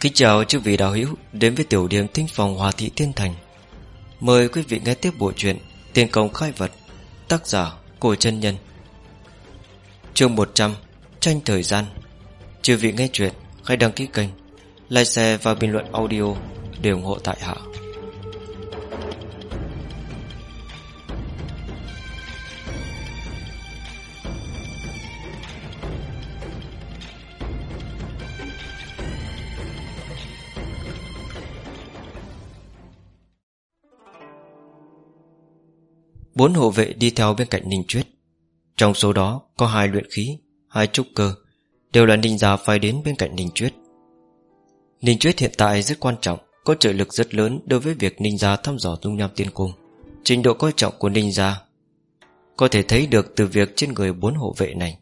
Kính chào chư vị đạo hữu đến với tiểu điểm tinh phòng Hòa Thị thiên Thành. Mời quý vị nghe tiếp bộ truyện tiên công khai vật, tác giả Cổ chân nhân. Chương 100: Tranh thời gian. Chư vị nghe chuyện, hãy đăng ký kênh, like share và bình luận audio để ủng hộ tại hạ. Bốn hộ vệ đi theo bên cạnh Ninh Chuyết Trong số đó, có hai luyện khí, Hai trúc cơ, Đều là ninh gia phái đến bên cạnh Ninh Chuyết Ninh Chuyết hiện tại rất quan trọng, Có trợ lực rất lớn đối với việc ninh gia thăm dò dung nham tiên cung. Trình độ coi trọng của ninh gia Có thể thấy được từ việc trên người bốn hộ vệ này.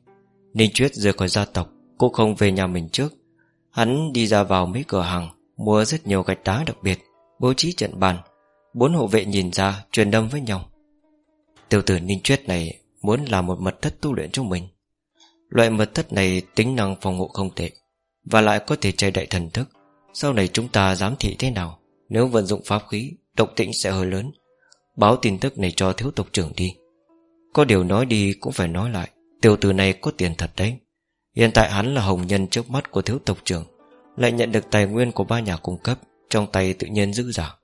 Ninh Chuyết rời khỏi gia tộc, Cũng không về nhà mình trước. Hắn đi ra vào mấy cửa hàng, Mua rất nhiều gạch đá đặc biệt, Bố trí trận bàn. Bốn hộ vệ nhìn ra, truyền đâm với nhau. Tiểu tử Ninh Chuyết này Muốn làm một mật thất tu luyện cho mình. Loại mật thất này tính năng phòng hộ không tệ, Và lại có thể che đại thần thức. Sau này chúng ta giám thị thế nào? Nếu vận dụng pháp khí, độc tĩnh sẽ hơi lớn. Báo tin tức này cho thiếu tộc trưởng đi. Có điều nói đi cũng phải nói lại, Tiểu tử này có tiền thật đấy. Hiện tại hắn là hồng nhân trước mắt của thiếu tộc trưởng, Lại nhận được tài nguyên của ba nhà cung cấp, Trong tay tự nhiên dư giả.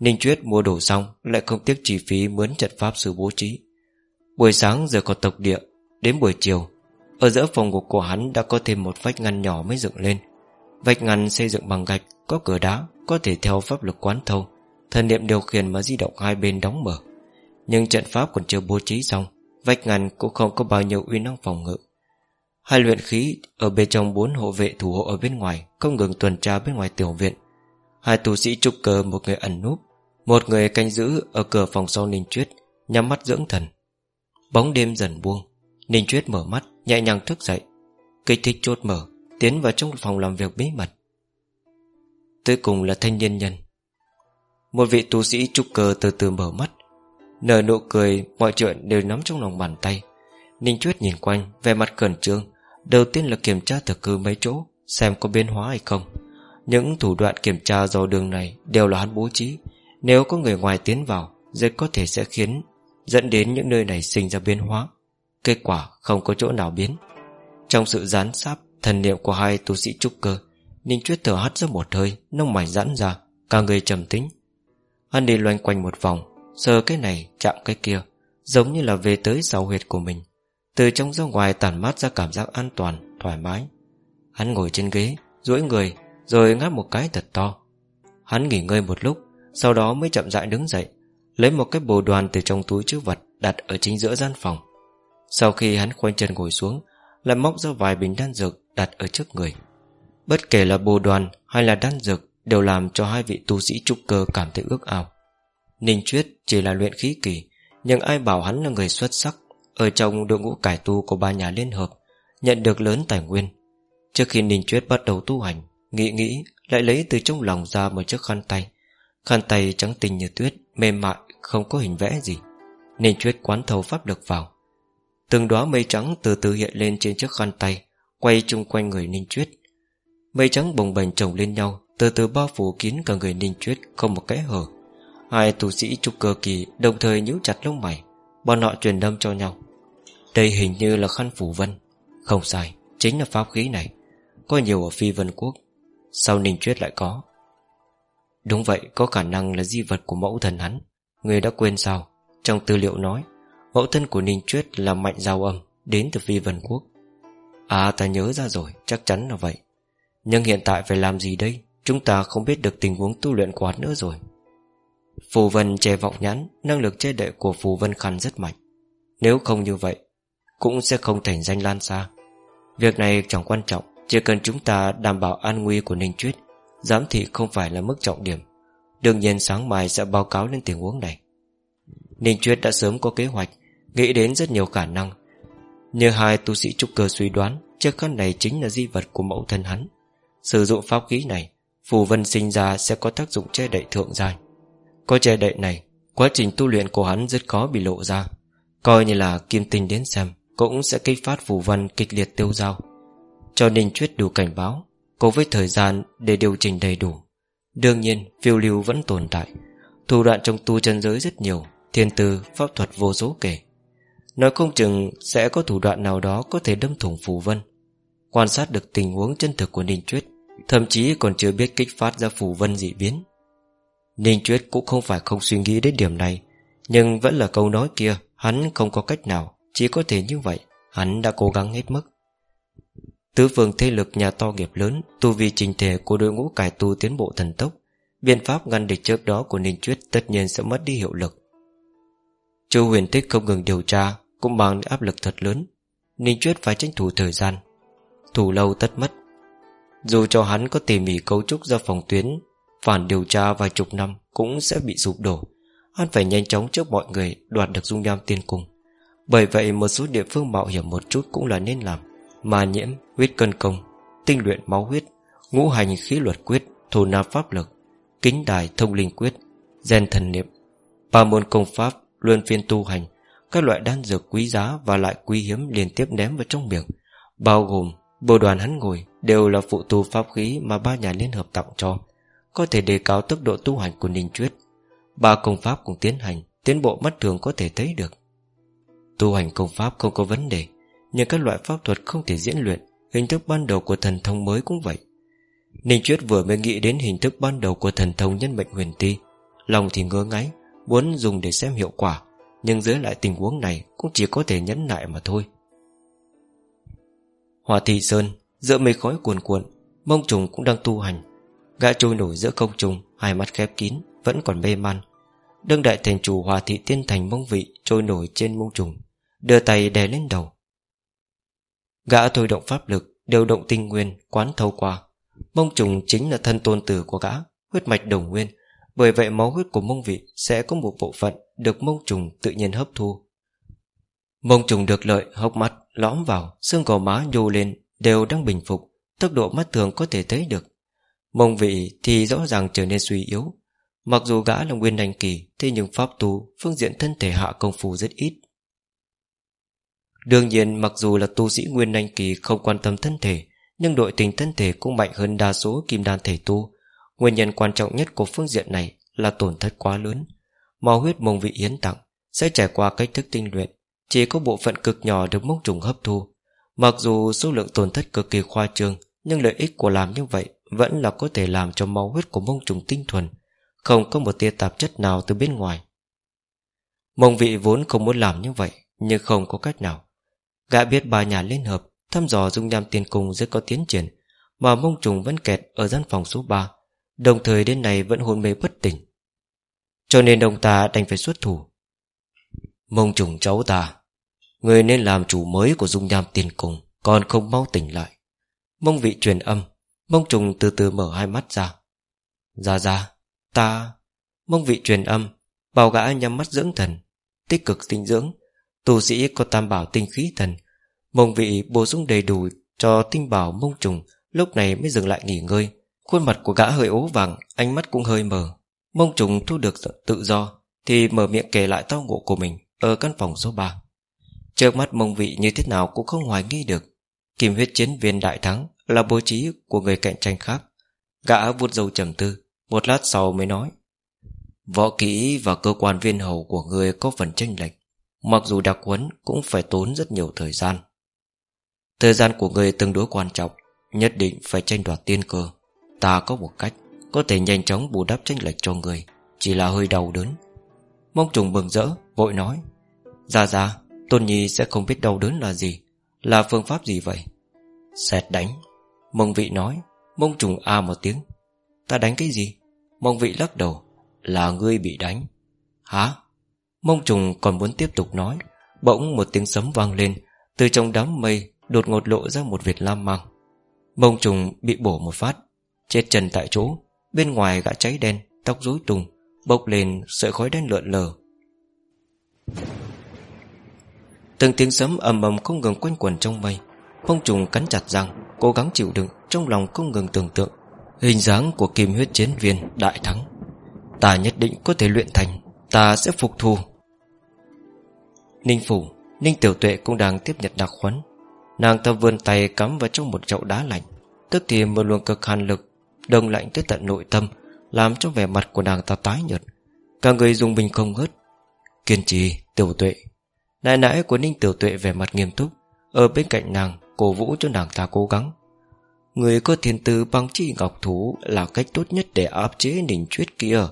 Ninh Chuyết mua đồ xong, Lại không tiếc chi phí mướn trận pháp sư bố trí. Buổi sáng giờ còn tộc địa, Đến buổi chiều, Ở giữa phòng ngục của hắn đã có thêm một vách ngăn nhỏ mới dựng lên. Vách ngăn xây dựng bằng gạch, Có cửa đá, Có thể theo pháp lực quán thâu, Thần niệm điều khiển mà di động hai bên đóng mở. Nhưng trận pháp còn chưa bố trí xong, Vách ngăn cũng không có bao nhiêu uy năng phòng ngự. Hai luyện khí Ở bên trong bốn hộ vệ thủ hộ ở bên ngoài, Không ngừng tuần tra bên ngoài tiểu viện Hai tu sĩ trúc cơ, một người ẩn núp, Một người canh giữ ở cửa phòng sau Ninh Chuyết Nhắm mắt dưỡng thần. Bóng đêm dần buông, Ninh Chuyết mở mắt, nhẹ nhàng thức dậy. Kích thích chốt mở, Tiến vào trong phòng làm việc bí mật. Tới cùng là thanh niên nhân. Một vị tu sĩ trúc cơ từ từ mở mắt, Nở nụ cười, Mọi chuyện đều nắm trong lòng bàn tay. Ninh Chuyết nhìn quanh Về mặt cẩn trương, Đầu tiên là kiểm tra thực cư mấy chỗ, Xem có biến hóa hay không những thủ đoạn kiểm tra dò đường này Đều là hắn bố trí. Nếu có người ngoài tiến vào, Rất có thể sẽ khiến Dẫn đến những nơi này sinh ra biến hóa. Kết quả không có chỗ nào biến. Trong sự gián sáp Thần niệm của hai tu sĩ trúc cơ, Ninh Chuyết thở hắt ra một hơi Nông mày giãn ra, Cả người trầm tính Hắn đi loanh quanh một vòng, Sờ cái này chạm cái kia, Giống như là về tới sau huyệt của mình. Từ trong ra ngoài tản mát ra cảm giác an toàn, Thoải mái. Hắn ngồi trên ghế, duỗi người rồi ngáp một cái thật to. Hắn nghỉ ngơi một lúc, Sau đó mới chậm rãi đứng dậy, Lấy một cái bồ đoàn từ trong túi chứa vật Đặt ở chính giữa gian phòng. Sau khi hắn khoanh chân ngồi xuống, Lại móc ra vài bình đan dược đặt ở trước người. Bất kể là bồ đoàn hay là đan dược Đều làm cho hai vị tu sĩ trúc cơ cảm thấy ước ao. Ninh Chuyết chỉ là luyện khí kỳ, Nhưng ai bảo hắn là người xuất sắc, Ở trong đội ngũ cải tu của ba nhà liên hợp, Nhận được lớn tài nguyên. Trước khi Ninh Chuyết bắt đầu tu hành Nghĩ nghĩ lại lấy từ trong lòng ra một chiếc khăn tay. Khăn tay trắng tinh như tuyết Mềm mại không có hình vẽ gì. Nên chuyết quán thầu pháp lực vào. Từng đóa mây trắng từ từ hiện lên trên chiếc khăn tay Quay chung quanh người Ninh Chuyết. Mây trắng bồng bềnh chồng lên nhau Từ từ bao phủ kín cả người Ninh Chuyết Không một kẽ hở. Hai tu sĩ trục cơ kỳ đồng thời nhíu chặt lông mày Bọn họ truyền đâm cho nhau. Đây hình như là khăn phủ vân. Không sai, chính là pháp khí này. Có nhiều ở phi vân quốc. Sao Ninh Chuyết lại có? Đúng vậy, có khả năng là di vật của mẫu thần hắn. Người đã quên sao? Trong tư liệu nói, Mẫu thân của Ninh Chuyết là mạnh giao âm, Đến từ phi vân quốc. À ta nhớ ra rồi, chắc chắn là vậy. Nhưng hiện tại phải làm gì đây? Chúng ta không biết được tình huống tu luyện quán nữa rồi. Phù vân che vọng nhãn, Năng lực che đậy của phù vân khăn rất mạnh. Nếu không như vậy, Cũng sẽ không thành danh lan xa Việc này chẳng quan trọng chỉ cần chúng ta đảm bảo an nguy của Ninh Chuyết Giám thị không phải là mức trọng điểm. Đương nhiên sáng mai sẽ báo cáo lên tình huống này. Ninh Chuyết đã sớm có kế hoạch, Nghĩ đến rất nhiều khả năng. Như hai tu sĩ trúc cơ suy đoán Chiếc khăn này chính là di vật của mẫu thân hắn. Sử dụng pháp khí này, Phù vân sinh ra sẽ có tác dụng che đậy thượng giai. Có che đậy này, Quá trình tu luyện của hắn rất khó bị lộ ra. Coi như là kim tinh đến xem, Cũng sẽ kích phát phù vân kịch liệt tiêu dao cho Ninh Chuyết đủ cảnh báo cố với thời gian để điều chỉnh đầy đủ. Đương nhiên phiêu lưu vẫn tồn tại. Thủ đoạn trong tu chân giới rất nhiều Thiên tư, pháp thuật vô số kể. Nói không chừng sẽ có thủ đoạn nào đó Có thể đâm thủng phù vân. Quan sát được tình huống chân thực của Ninh Chuyết Thậm chí còn chưa biết kích phát ra phù vân dị biến. Ninh Chuyết cũng không phải không suy nghĩ đến điểm này Nhưng vẫn là câu nói kia Hắn không có cách nào Chỉ có thể như vậy Hắn đã cố gắng hết mức. Tứ phương thế lực nhà to nghiệp lớn, Tu vi trình thể của đội ngũ cải tu tiến bộ thần tốc, Biện pháp ngăn địch trước đó của Ninh Chuyết Tất nhiên sẽ mất đi hiệu lực. Chu huyền tích không ngừng điều tra, Cũng mang áp lực thật lớn. Ninh Chuyết phải tranh thủ thời gian. Thủ lâu tất mất. Dù cho hắn có tỉ mỉ cấu trúc ra phòng tuyến, Phản điều tra vài chục năm Cũng sẽ bị sụp đổ. Hắn phải nhanh chóng trước mọi người Đoạt được dung nham tiên cung. Bởi vậy một số địa phương mạo hiểm một chút Cũng là nên làm ma nhiễm, huyết cân công Tinh luyện máu huyết Ngũ hành khí luật quyết Thù nạp pháp lực Kính đài thông linh quyết Gen thần niệm Ba môn công pháp Luân phiên tu hành Các loại đan dược quý giá và lại quý hiếm liên tiếp ném vào trong miệng Bao gồm Bộ đoàn hắn ngồi Đều là phụ tu pháp khí mà ba nhà liên hợp tặng cho Có thể đề cao tốc độ tu hành của Ninh Chuyết. Ba công pháp cùng tiến hành Tiến bộ mắt thường có thể thấy được. Tu hành công pháp không có vấn đề nhưng các loại pháp thuật không thể diễn luyện, Hình thức ban đầu của thần thông mới cũng vậy. Ninh Chuyết vừa mới nghĩ đến hình thức ban đầu của thần thông nhân mệnh huyền ti, Lòng thì ngứa ngáy, Muốn dùng để xem hiệu quả, Nhưng dưới lại tình huống này Cũng chỉ có thể nhẫn nại mà thôi. Hòa thị sơn, Giữa mây khói cuồn cuộn, Mông trùng cũng đang tu hành. Gã trôi nổi giữa công trùng Hai mắt khép kín, Vẫn còn mê man. Đương đại thành chủ hòa thị tiên thành mông vị Trôi nổi trên mông trùng, Đưa tay đè lên đầu. Gã thôi động pháp lực, Điều động tinh nguyên, Quán thâu qua. Mông trùng chính là thân tôn tử của gã, Huyết mạch đồng nguyên. Bởi vậy máu huyết của mông vị Sẽ có một bộ phận Được mông trùng tự nhiên hấp thu. Mông trùng được lợi, hốc mắt, lõm vào, Xương gò má nhô lên, Đều đang bình phục, Tốc độ mắt thường có thể thấy được. Mông vị thì rõ ràng trở nên suy yếu. Mặc dù gã là nguyên đành kỳ, Thế nhưng pháp tu, phương diện thân thể hạ công phu rất ít. Đương nhiên, mặc dù là tu sĩ nguyên anh kỳ Không quan tâm thân thể, Nhưng đội tình thân thể cũng mạnh hơn đa số kim đan thể tu. Nguyên nhân quan trọng nhất của phương diện này Là tổn thất quá lớn. Màu huyết mông vị yến tặng Sẽ trải qua cách thức tinh luyện, Chỉ có bộ phận cực nhỏ được mông trùng hấp thu. Mặc dù số lượng tổn thất cực kỳ khoa trương, Nhưng lợi ích của làm như vậy Vẫn là có thể làm cho máu huyết của mông trùng tinh thuần, Không có một tia tạp chất nào từ bên ngoài. Mông vị vốn không muốn làm như vậy, Nhưng không có cách nào. Gã biết ba nhà liên hợp, Thăm dò dung nham tiền cung rất có tiến triển, Mà mông trùng vẫn kẹt ở gian phòng số 3 Đồng thời đến nay vẫn hôn mê bất tỉnh. Cho nên đồng ta đành phải xuất thủ. Mông trùng cháu ta, Người nên làm chủ mới của dung nham tiền cung, Còn không mau tỉnh lại. Mông vị truyền âm, Mông trùng từ từ mở hai mắt ra. Ra ra, Ta, Mông vị truyền âm, Bảo gã nhắm mắt dưỡng thần, Tích cực tinh dưỡng tù sĩ có tam bảo tinh khí thần Mông vị bổ sung đầy đủ cho tinh bảo mông trùng, Lúc này mới dừng lại nghỉ ngơi. Khuôn mặt của gã hơi ố vàng, Ánh mắt cũng hơi mờ. Mông trùng thu được tự do, Thì mở miệng kể lại tao ngộ của mình Ở căn phòng số 3 Trước mắt mông vị như thế nào cũng không hoài nghi được. Kim huyết chiến viên đại thắng Là bố trí của người cạnh tranh khác. Gã vuốt dâu trầm tư, Một lát sau mới nói. Võ kỹ và cơ quan viên hầu của người có phần tranh lệch, Mặc dù đặc huấn cũng phải tốn rất nhiều thời gian. Thời gian của người tương đối quan trọng Nhất định phải tranh đoạt tiên cơ. Ta có một cách Có thể nhanh chóng bù đắp tranh lệch cho người Chỉ là hơi đau đớn. Mông trùng mừng rỡ, vội nói Ra ra, Tôn Nhi sẽ không biết đau đớn là gì Là phương pháp gì vậy? Xẹt đánh. Mông vị nói. Mông trùng a một tiếng. Ta đánh cái gì? Mông vị lắc đầu. Là ngươi bị đánh. Hả? Mông trùng còn muốn tiếp tục nói. Bỗng một tiếng sấm vang lên Từ trong đám mây đột ngột lộ ra một việt lam mang. Mông trùng bị bổ một phát, Chết chân tại chỗ, Bên ngoài gã cháy đen, Tóc rối tung, Bốc lên sợi khói đen lượn lờ. Từng tiếng sấm ầm ầm không ngừng quanh quẩn trong mây Mông trùng cắn chặt răng, Cố gắng chịu đựng Trong lòng không ngừng tưởng tượng. Hình dáng của kim huyết chiến viên đại thắng. Ta nhất định có thể luyện thành, Ta sẽ phục thù. Ninh Phủ, Ninh Tiểu Tuệ cũng đang tiếp nhận đặc huấn. Nàng ta vươn tay cắm vào trong một chậu đá lạnh Tức thì một luồng cực hàn lực Đông lạnh tới tận nội tâm Làm cho vẻ mặt của nàng ta tái nhợt. Cả người dùng bình không hớt, Kiên trì, tiểu tuệ. Nãy nãy của Ninh tiểu tuệ vẻ mặt nghiêm túc Ở bên cạnh nàng Cổ vũ cho nàng ta cố gắng. Người có thiên tư bằng chi ngọc thú Là cách tốt nhất để áp chế Ninh Chuyết kia.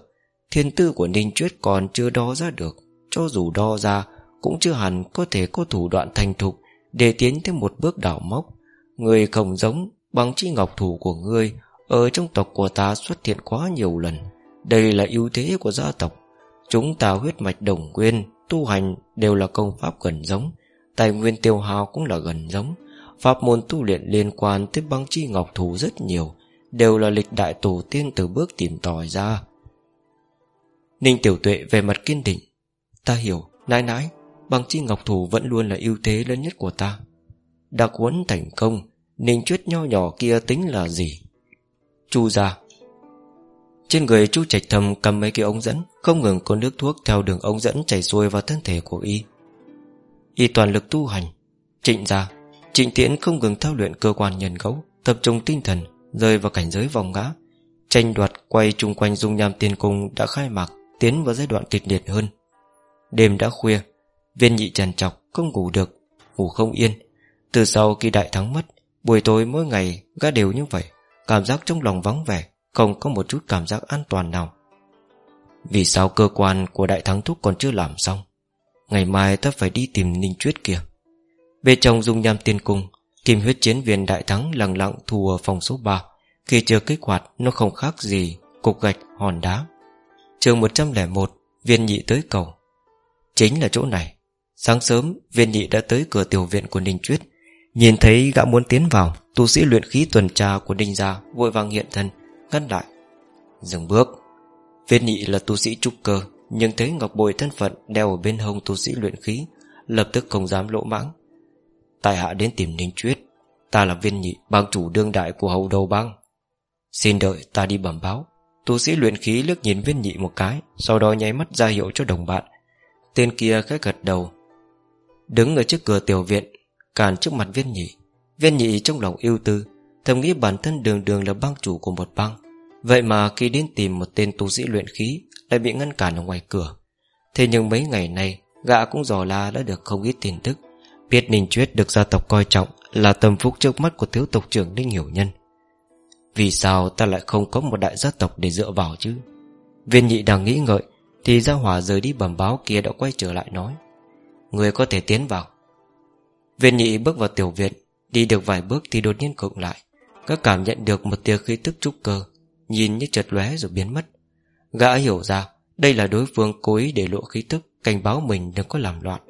Thiên tư của Ninh Chuyết còn chưa đo ra được Cho dù đo ra Cũng chưa hẳn có thể có thủ đoạn thành thục. Để tiến thêm một bước đảo mốc Người không giống bằng chi ngọc thủ của ngươi Ở trong tộc của ta xuất hiện quá nhiều lần. Đây là ưu thế của gia tộc. Chúng ta huyết mạch đồng nguyên Tu hành đều là công pháp gần giống Tài nguyên tiêu hao cũng là gần giống. Pháp môn tu luyện liên quan tới băng chi ngọc thủ rất nhiều Đều là lịch đại tổ tiên từ bước tìm tòi ra. Ninh tiểu tuệ về mặt kiên định. Ta hiểu, nãi nãi bằng chi ngọc thủ vẫn luôn là ưu thế lớn nhất của ta. Đã cuốn thành công Ninh chuyết nho nhỏ kia tính là gì? Chu ra Trên người chu trạch thầm cầm mấy cái ống dẫn, Không ngừng có nước thuốc theo đường ống dẫn chảy xuôi vào thân thể của y. Y toàn lực tu hành. Trịnh ra Trịnh tiễn không ngừng thao luyện cơ quan nhân gấu, Tập trung tinh thần, Rơi vào cảnh giới vòng ngã. Tranh đoạt quay chung quanh dung nham tiên cung Đã khai mạc, Tiến vào giai đoạn kịch liệt hơn. Đêm đã khuya. Viên nhị trần chọc không ngủ được, Ngủ không yên. Từ sau khi đại thắng mất, Buổi tối mỗi ngày gã đều như vậy, Cảm giác trong lòng vắng vẻ, Không có một chút cảm giác an toàn nào. Vì sao cơ quan của đại thắng thúc còn chưa làm xong? Ngày mai ta phải đi tìm Ninh Chuyết kia Bên trong dung nham tiên cung Kim huyết chiến viên đại thắng lặng lặng thua ở phòng số 3 Khi chưa kích hoạt, Nó không khác gì Cục gạch, hòn đá. Trường 101 Viên nhị tới cầu. Chính là chỗ này. Sáng sớm, viên nhị đã tới cửa tiểu viện của Ninh Chuyết Nhìn thấy gã muốn tiến vào, Tu sĩ luyện khí tuần tra của Ninh Gia Vội vàng hiện thân, Ngăn lại. Dừng bước. Viên nhị là tu sĩ trúc cơ, Nhưng thấy ngọc bội thân phận đeo ở bên hông tu sĩ luyện khí, Lập tức không dám lỗ mãng. Tài hạ đến tìm Ninh Chuyết Ta là viên nhị, bang chủ đương đại của hầu đầu bang. Xin đợi ta đi bẩm báo. Tu sĩ luyện khí lướt nhìn viên nhị một cái, Sau đó nháy mắt ra hiệu cho đồng bạn. Tên kia khẽ gật đầu Đứng ở trước cửa tiểu viện, càn trước mặt viên nhị. Viên nhị trong lòng yêu tư, Thầm nghĩ bản thân đường đường là bang chủ của một bang. Vậy mà khi đến tìm một tên tu sĩ luyện khí, Lại bị ngăn cản ở ngoài cửa. Thế nhưng mấy ngày nay, Gã cũng dò la đã được không ít tin tức. Biết Ninh Chuyết được gia tộc coi trọng Là tâm phúc trước mắt của thiếu tộc trưởng Ninh Hiểu Nhân. Vì sao ta lại không có một đại gia tộc để dựa vào chứ? Viên nhị đang nghĩ ngợi, Thì gia hỏa rời đi bẩm báo kia đã quay trở lại nói. Người có thể tiến vào. Viên nhị bước vào tiểu viện, Đi được vài bước thì đột nhiên cộng lại. Các cảm nhận được một tia khí tức trúc cơ, Nhìn như chợt lóe rồi biến mất. Gã hiểu ra, Đây là đối phương cố ý để lộ khí tức, Cảnh báo mình đừng có làm loạn.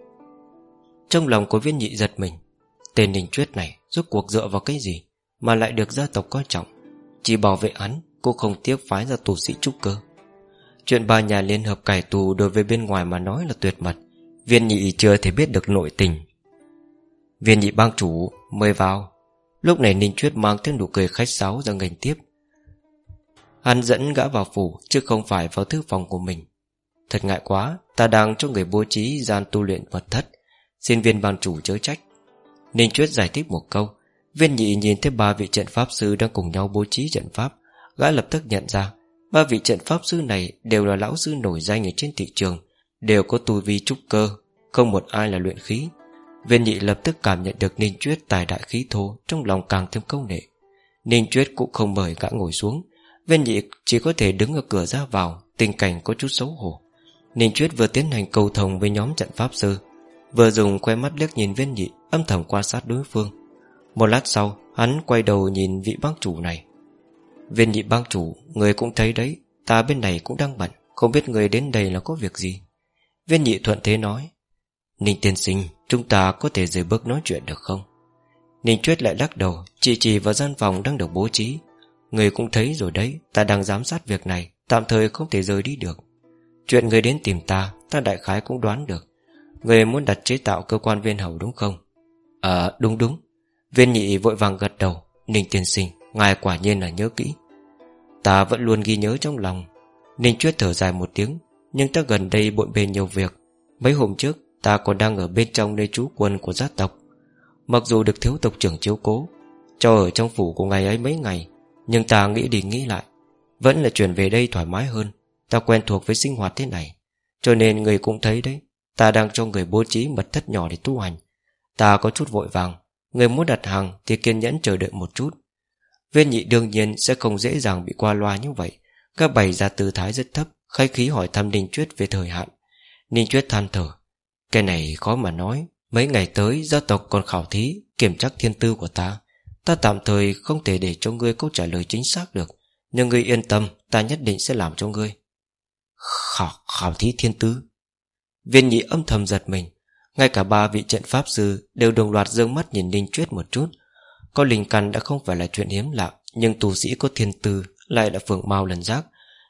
Trong lòng của viên nhị giật mình, Tên đình truyết này rốt cuộc dựa vào cái gì Mà lại được gia tộc coi trọng? Chỉ bảo vệ hắn, Cô không tiếc phái ra tù sĩ trúc cơ. Chuyện ba nhà liên hợp cải tù Đối với bên ngoài mà nói là tuyệt mật. Viên nhị chưa thể biết được nội tình. Viên nhị bang chủ Mời vào. Lúc này Ninh Chuyết mang thêm nụ cười khách sáo ra ngành tiếp. Hắn dẫn gã vào phủ, Chứ không phải vào thư phòng của mình. Thật ngại quá, Ta đang cho người bố trí gian tu luyện mật thất. Xin viên bang chủ chớ trách. Ninh Chuyết giải thích một câu. Viên nhị nhìn thấy ba vị trận pháp sư Đang cùng nhau bố trí trận pháp. Gã lập tức nhận ra, Ba vị trận pháp sư này đều là lão sư nổi danh ở trên thị trường. Đều có tu vi trúc cơ, Không một ai là luyện khí. Viên nhị lập tức cảm nhận được Ninh Chuyết tài đại khí thô Trong lòng càng thêm câu nệ. Ninh Chuyết cũng không mời gã ngồi xuống. Viên nhị chỉ có thể đứng ở cửa ra vào, Tình cảnh có chút xấu hổ. Ninh Chuyết vừa tiến hành cầu thông với nhóm trận pháp sư Vừa dùng que mắt liếc nhìn viên nhị, Âm thầm quan sát đối phương. Một lát sau, hắn quay đầu nhìn vị bang chủ này. Viên nhị bang chủ, Người cũng thấy đấy, Ta bên này cũng đang bận, Không biết người đến đây là có việc gì. Viên nhị thuận thế nói, Ninh tiên sinh, Chúng ta có thể rời bước nói chuyện được không? Ninh Chuyết lại lắc đầu, Chỉ chỉ vào gian phòng đang được bố trí. Người cũng thấy rồi đấy, Ta đang giám sát việc này, Tạm thời không thể rời đi được. Chuyện người đến tìm ta Ta đại khái cũng đoán được. Người muốn đặt chế tạo cơ quan viên hầu đúng không? Ờ đúng đúng. Viên nhị vội vàng gật đầu, Ninh tiên sinh, Ngài quả nhiên là nhớ kỹ. Ta vẫn luôn ghi nhớ trong lòng. Ninh Chuyết thở dài một tiếng nhưng ta gần đây bộn bề nhiều việc. Mấy hôm trước, Ta còn đang ở bên trong nơi trú quân của gia tộc. Mặc dù được thiếu tộc trưởng chiếu cố, Cho ở trong phủ của ngày ấy mấy ngày, Nhưng ta nghĩ đi nghĩ lại, Vẫn là chuyển về đây thoải mái hơn. Ta quen thuộc với sinh hoạt thế này, Cho nên người cũng thấy đấy, Ta đang cho người bố trí mật thất nhỏ để tu hành. Ta có chút vội vàng, Người muốn đặt hàng thì kiên nhẫn chờ đợi một chút. Viên nhị đương nhiên sẽ không dễ dàng bị qua loa như vậy, Các bày ra tư thái rất thấp. Khách khí hỏi thăm Ninh Chuyết về thời hạn. Ninh Chuyết than thở. Cái này khó mà nói. Mấy ngày tới gia tộc còn khảo thí Kiểm tra thiên tư của ta. Ta tạm thời không thể để cho ngươi câu trả lời chính xác được. Nhưng ngươi yên tâm Ta nhất định sẽ làm cho ngươi. Khảo, khảo thí thiên tư. Viên nhị âm thầm giật mình. Ngay cả ba vị trận pháp sư Đều đồng loạt dương mắt nhìn Ninh Chuyết một chút. Có linh căn đã không phải là chuyện hiếm lạ Nhưng tù sĩ có thiên tư Lại là phượng mau lần giác.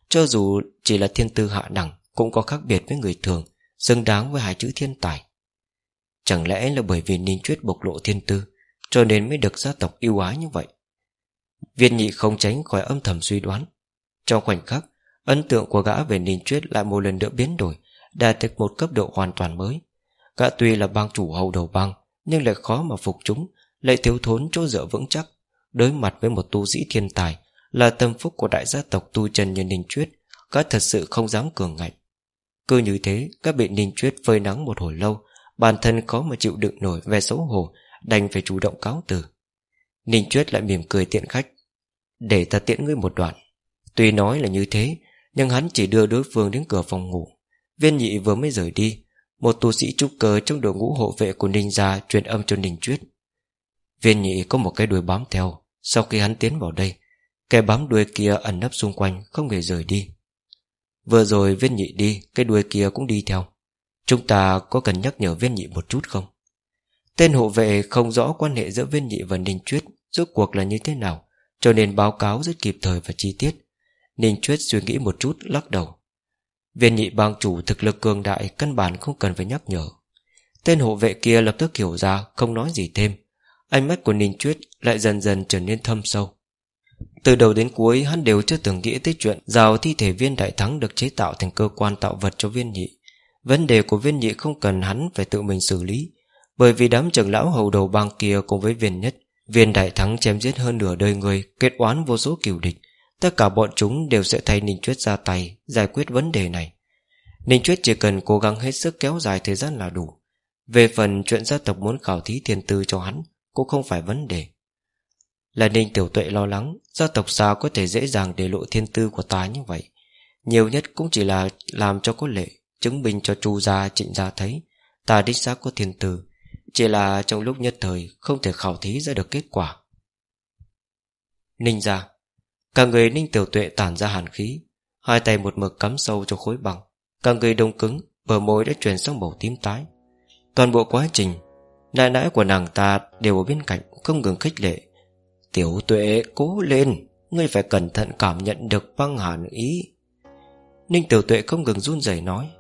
Cho dù chỉ là thiên tư hạ đẳng, Cũng có khác biệt với người thường, Xứng đáng với hai chữ thiên tài. Chẳng lẽ là bởi vì Ninh Chuyết bộc lộ thiên tư, Cho nên mới được gia tộc yêu ái như vậy? Viên nhị không tránh khỏi âm thầm suy đoán. Trong khoảnh khắc, Ấn tượng của gã về Ninh Chuyết lại một lần nữa biến đổi Đạt được một cấp độ hoàn toàn mới. Gã tuy là bang chủ hầu đầu bang, Nhưng lại khó mà phục chúng, Lại thiếu thốn chỗ dựa vững chắc, Đối mặt với một tu sĩ thiên tài là tâm phúc của đại gia tộc tu chân như Ninh Chuyết, Gã thật sự không dám cường ngạnh. Cứ như thế Các bị Ninh Chuyết phơi nắng một hồi lâu, Bản thân khó mà chịu đựng nổi về xấu hổ, Đành phải chủ động cáo từ. Ninh Chuyết lại mỉm cười tiện khách. Để ta tiễn ngươi một đoạn. Tuy nói là như thế, Nhưng hắn chỉ đưa đối phương đến cửa phòng ngủ. Viên nhị vừa mới rời đi, Một tu sĩ trúc cơ trong đội ngũ hộ vệ của Ninh gia truyền âm cho Ninh Chuyết. Viên nhị có một cái đuôi bám theo, Sau khi hắn tiến vào đây cái bám đuôi kia ẩn nấp xung quanh, Không hề rời đi. Vừa rồi viên nhị đi, Cái đuôi kia cũng đi theo. Chúng ta có cần nhắc nhở viên nhị một chút không? Tên hộ vệ không rõ quan hệ giữa viên nhị và Ninh Chuyết Rốt cuộc là như thế nào, Cho nên báo cáo rất kịp thời và chi tiết. Ninh Chuyết suy nghĩ một chút, lắc đầu. Viên nhị bang chủ thực lực cường đại, Căn bản không cần phải nhắc nhở. Tên hộ vệ kia lập tức hiểu ra, Không nói gì thêm. Ánh mắt của Ninh Chuyết lại dần dần trở nên thâm sâu. Từ đầu đến cuối, Hắn đều chưa từng nghĩ tới chuyện Rào thi thể viên đại thắng được chế tạo thành cơ quan tạo vật cho viên nhị. Vấn đề của viên nhị không cần hắn Phải tự mình xử lý, Bởi vì đám trưởng lão hầu đầu bang kia cùng với viên nhất, Viên đại thắng chém giết hơn nửa đời người, Kết oán vô số cửu địch. Tất cả bọn chúng đều sẽ thay Ninh Chuyết ra tay Giải quyết vấn đề này. Ninh Chuyết chỉ cần cố gắng hết sức kéo dài thời gian là đủ. Về phần chuyện gia tộc muốn khảo thí thiên tư cho hắn Cũng không phải vấn đề. Là Ninh Tiểu Tuệ lo lắng, Gia tộc sao có thể dễ dàng để lộ thiên tư của ta như vậy. Nhiều nhất cũng chỉ là làm cho có lệ, Chứng minh cho chu gia, trịnh gia thấy, Ta đích xác có thiên tư. Chỉ là trong lúc nhất thời, Không thể khảo thí ra được kết quả. Ninh gia. Cả người ninh tiểu tuệ tản ra hàn khí, Hai tay một mực cắm sâu trong khối bằng Cả người đông cứng, Bờ môi đã chuyển sang màu tím tái. Toàn bộ quá trình, Nãi nãi của nàng ta đều ở bên cạnh, Không ngừng khích lệ. Tiểu tuệ cố lên, Ngươi phải cẩn thận cảm nhận được băng hàn ý. Ninh tiểu tuệ không ngừng run rẩy nói,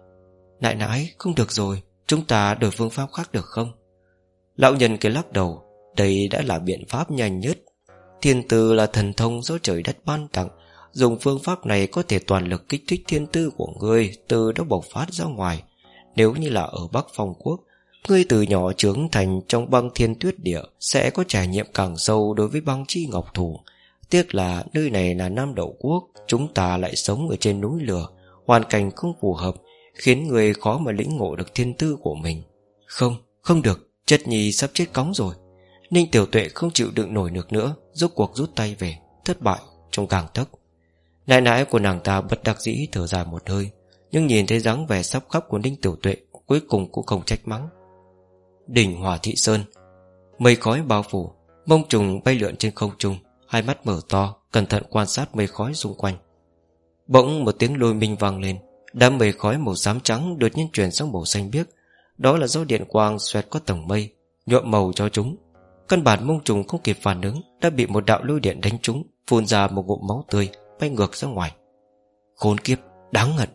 Nại nãi không được rồi, Chúng ta đổi phương pháp khác được không? Lão nhân kia lắc đầu, Đây đã là biện pháp nhanh nhất. Thiên tư là thần thông do trời đất ban tặng, Dùng phương pháp này có thể toàn lực kích thích thiên tư của ngươi Từ đó bộc phát ra ngoài. Nếu như là ở Bắc Phong Quốc Ngươi từ nhỏ trưởng thành trong băng thiên tuyết địa Sẽ có trải nghiệm càng sâu đối với băng chi ngọc thủ. Tiếc là nơi này là Nam Đậu Quốc Chúng ta lại sống ở trên núi lửa. Hoàn cảnh không phù hợp Khiến người khó mà lĩnh ngộ được thiên tư của mình. Không, không được Chất nhi sắp chết cóng rồi. Ninh tiểu tuệ không chịu đựng nổi được nữa Rốt cuộc rút tay về Thất bại trong càng tức Nại nãi của nàng ta bất đắc dĩ thở dài một hơi Nhưng nhìn thấy dáng vẻ sắp khóc của Ninh tiểu tuệ Cuối cùng cũng không trách mắng. Đỉnh Hòa Thị Sơn. Mây khói bao phủ Mông trùng bay lượn trên không trung Hai mắt mở to Cẩn thận quan sát mây khói xung quanh. Bỗng một tiếng lôi minh vang lên Đám mây khói màu xám trắng đột nhiên chuyển sang màu xanh biếc. Đó là do điện quang xoẹt qua tầng mây Nhuộm màu cho chúng. Căn bản mông trùng không kịp phản ứng Đã bị một đạo lôi điện đánh trúng Phun ra một ngụm máu tươi Bay ngược ra ngoài. Khốn kiếp, đáng ngận.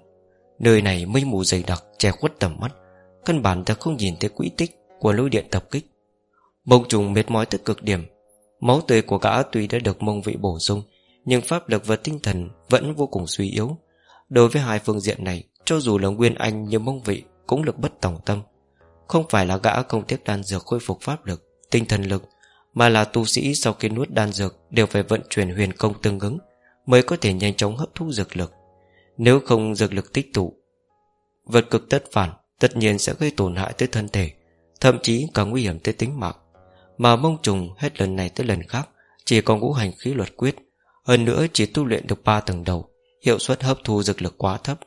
Nơi này mây mù dày đặc che khuất tầm mắt. Căn bản ta không nhìn thấy quỹ tích. Của lôi điện tập kích. Mông trùng mệt mỏi tới cực điểm. Máu tươi của gã tuy đã được mông vị bổ sung, Nhưng pháp lực và tinh thần Vẫn vô cùng suy yếu. Đối với hai phương diện này, Cho dù là nguyên anh như mông vị Cũng lực bất tổng tâm. Không phải là gã không tiếc đan dược khôi phục pháp lực, Tinh thần lực, Mà là tu sĩ sau khi nuốt đan dược Đều phải vận chuyển huyền công tương ứng Mới có thể nhanh chóng hấp thu dược lực. Nếu không dược lực tích tụ, Vật cực tất phản, Tất nhiên sẽ gây tổn hại tới thân thể. Thậm chí cả nguy hiểm tới tính mạng. Mà mông trùng hết lần này tới lần khác, Chỉ còn ngũ hành khí luật quyết. Hơn nữa chỉ tu luyện được 3 tầng đầu, Hiệu suất hấp thu dược lực quá thấp.